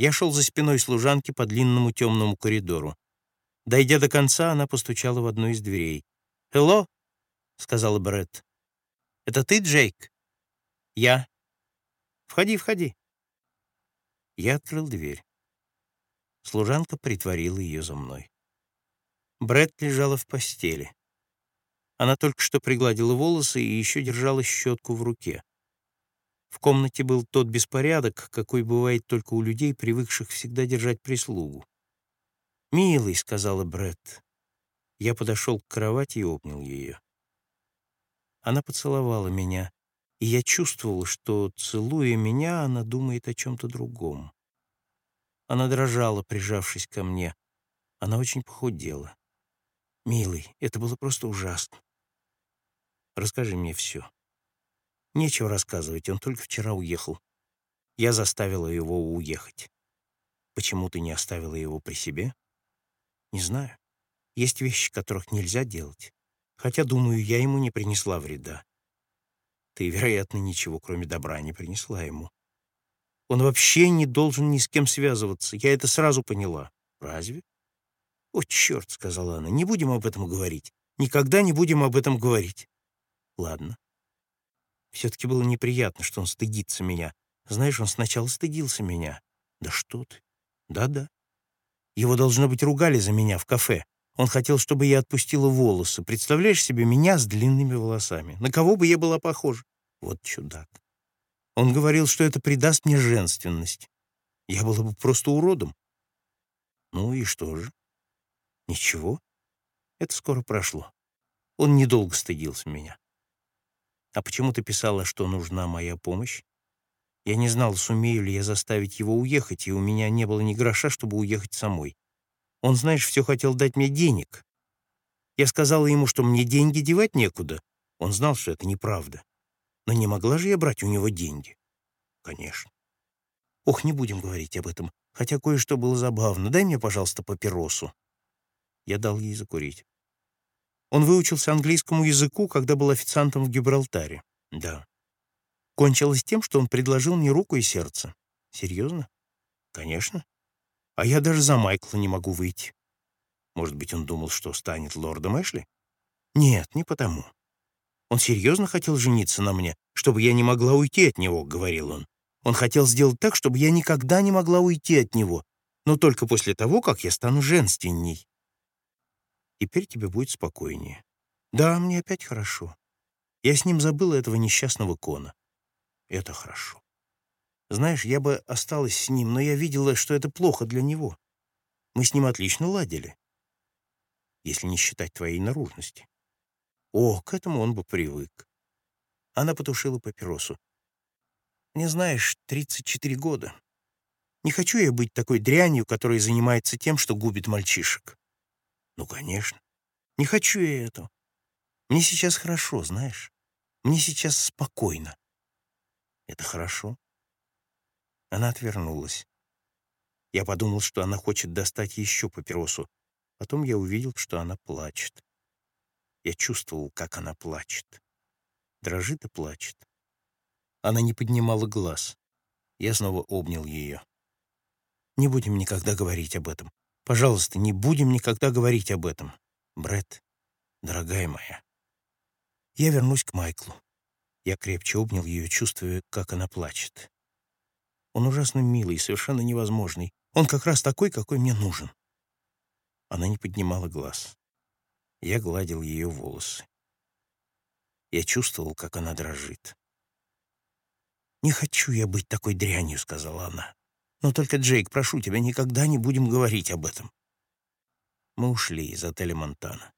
Я шел за спиной служанки по длинному темному коридору. Дойдя до конца, она постучала в одну из дверей. «Hello?» — сказала Бретт. «Это ты, Джейк?» «Я». «Входи, входи». Я открыл дверь. Служанка притворила ее за мной. Бретт лежала в постели. Она только что пригладила волосы и еще держала щетку в руке. В комнате был тот беспорядок, какой бывает только у людей, привыкших всегда держать прислугу. «Милый», — сказала Бретт. Я подошел к кровати и обнял ее. Она поцеловала меня, и я чувствовал, что, целуя меня, она думает о чем-то другом. Она дрожала, прижавшись ко мне. Она очень похудела. «Милый, это было просто ужасно. Расскажи мне все». Нечего рассказывать, он только вчера уехал. Я заставила его уехать. Почему ты не оставила его при себе? Не знаю. Есть вещи, которых нельзя делать. Хотя, думаю, я ему не принесла вреда. Ты, вероятно, ничего, кроме добра, не принесла ему. Он вообще не должен ни с кем связываться. Я это сразу поняла. Разве? О, черт, — сказала она, — не будем об этом говорить. Никогда не будем об этом говорить. Ладно. Все-таки было неприятно, что он стыдится меня. Знаешь, он сначала стыдился меня. Да что ты? Да-да. Его, должно быть, ругали за меня в кафе. Он хотел, чтобы я отпустила волосы. Представляешь себе меня с длинными волосами? На кого бы я была похожа? Вот чудак. Он говорил, что это придаст мне женственность. Я была бы просто уродом. Ну и что же? Ничего. Это скоро прошло. Он недолго стыдился меня. А почему ты писала, что нужна моя помощь? Я не знал, сумею ли я заставить его уехать, и у меня не было ни гроша, чтобы уехать самой. Он, знаешь, все хотел дать мне денег. Я сказала ему, что мне деньги девать некуда. Он знал, что это неправда. Но не могла же я брать у него деньги? Конечно. Ох, не будем говорить об этом, хотя кое-что было забавно. Дай мне, пожалуйста, папиросу. Я дал ей закурить. Он выучился английскому языку, когда был официантом в Гибралтаре. Да. Кончилось тем, что он предложил мне руку и сердце. Серьезно? Конечно. А я даже за Майкла не могу выйти. Может быть, он думал, что станет лордом Эшли? Нет, не потому. Он серьезно хотел жениться на мне, чтобы я не могла уйти от него, — говорил он. Он хотел сделать так, чтобы я никогда не могла уйти от него, но только после того, как я стану женственней. Теперь тебе будет спокойнее. Да, мне опять хорошо. Я с ним забыла этого несчастного Кона. Это хорошо. Знаешь, я бы осталась с ним, но я видела, что это плохо для него. Мы с ним отлично ладили, если не считать твоей наружности. О, к этому он бы привык. Она потушила папиросу. Мне, знаешь, 34 года. Не хочу я быть такой дрянью, которая занимается тем, что губит мальчишек. Ну, конечно. Не хочу я этого. Мне сейчас хорошо, знаешь. Мне сейчас спокойно. Это хорошо. Она отвернулась. Я подумал, что она хочет достать еще папиросу. Потом я увидел, что она плачет. Я чувствовал, как она плачет. Дрожит и плачет. Она не поднимала глаз. Я снова обнял ее. Не будем никогда говорить об этом. Пожалуйста, не будем никогда говорить об этом. Бред, дорогая моя. Я вернусь к Майклу. Я крепче обнял ее, чувствуя, как она плачет. Он ужасно милый, совершенно невозможный. Он как раз такой, какой мне нужен. Она не поднимала глаз. Я гладил ее волосы. Я чувствовал, как она дрожит. «Не хочу я быть такой дрянью», — сказала она. Но только, Джейк, прошу тебя, никогда не будем говорить об этом. Мы ушли из отеля Монтана.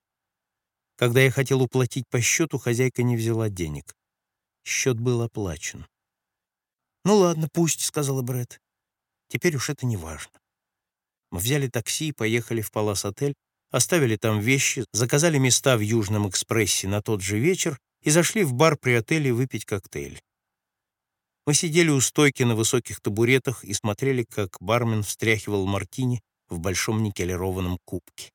Когда я хотел уплатить по счету, хозяйка не взяла денег. Счет был оплачен. «Ну ладно, пусть», — сказала Брэд. «Теперь уж это не важно». Мы взяли такси и поехали в Палас-отель, оставили там вещи, заказали места в Южном экспрессе на тот же вечер и зашли в бар при отеле выпить коктейль. Мы сидели у стойки на высоких табуретах и смотрели, как бармен встряхивал мартини в большом никелированном кубке.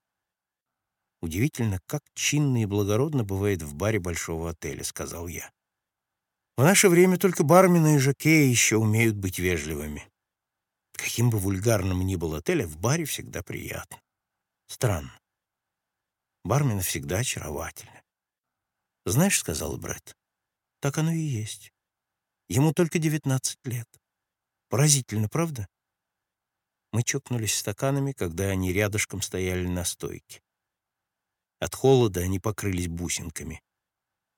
«Удивительно, как чинно и благородно бывает в баре большого отеля», — сказал я. «В наше время только бармены и жокеи еще умеют быть вежливыми». Каким бы вульгарным ни был отель, в баре всегда приятно. Странно. Бармены всегда очаровательны. «Знаешь, — сказал Брэд, — так оно и есть. Ему только девятнадцать лет. Поразительно, правда?» Мы чокнулись стаканами, когда они рядышком стояли на стойке. От холода они покрылись бусинками.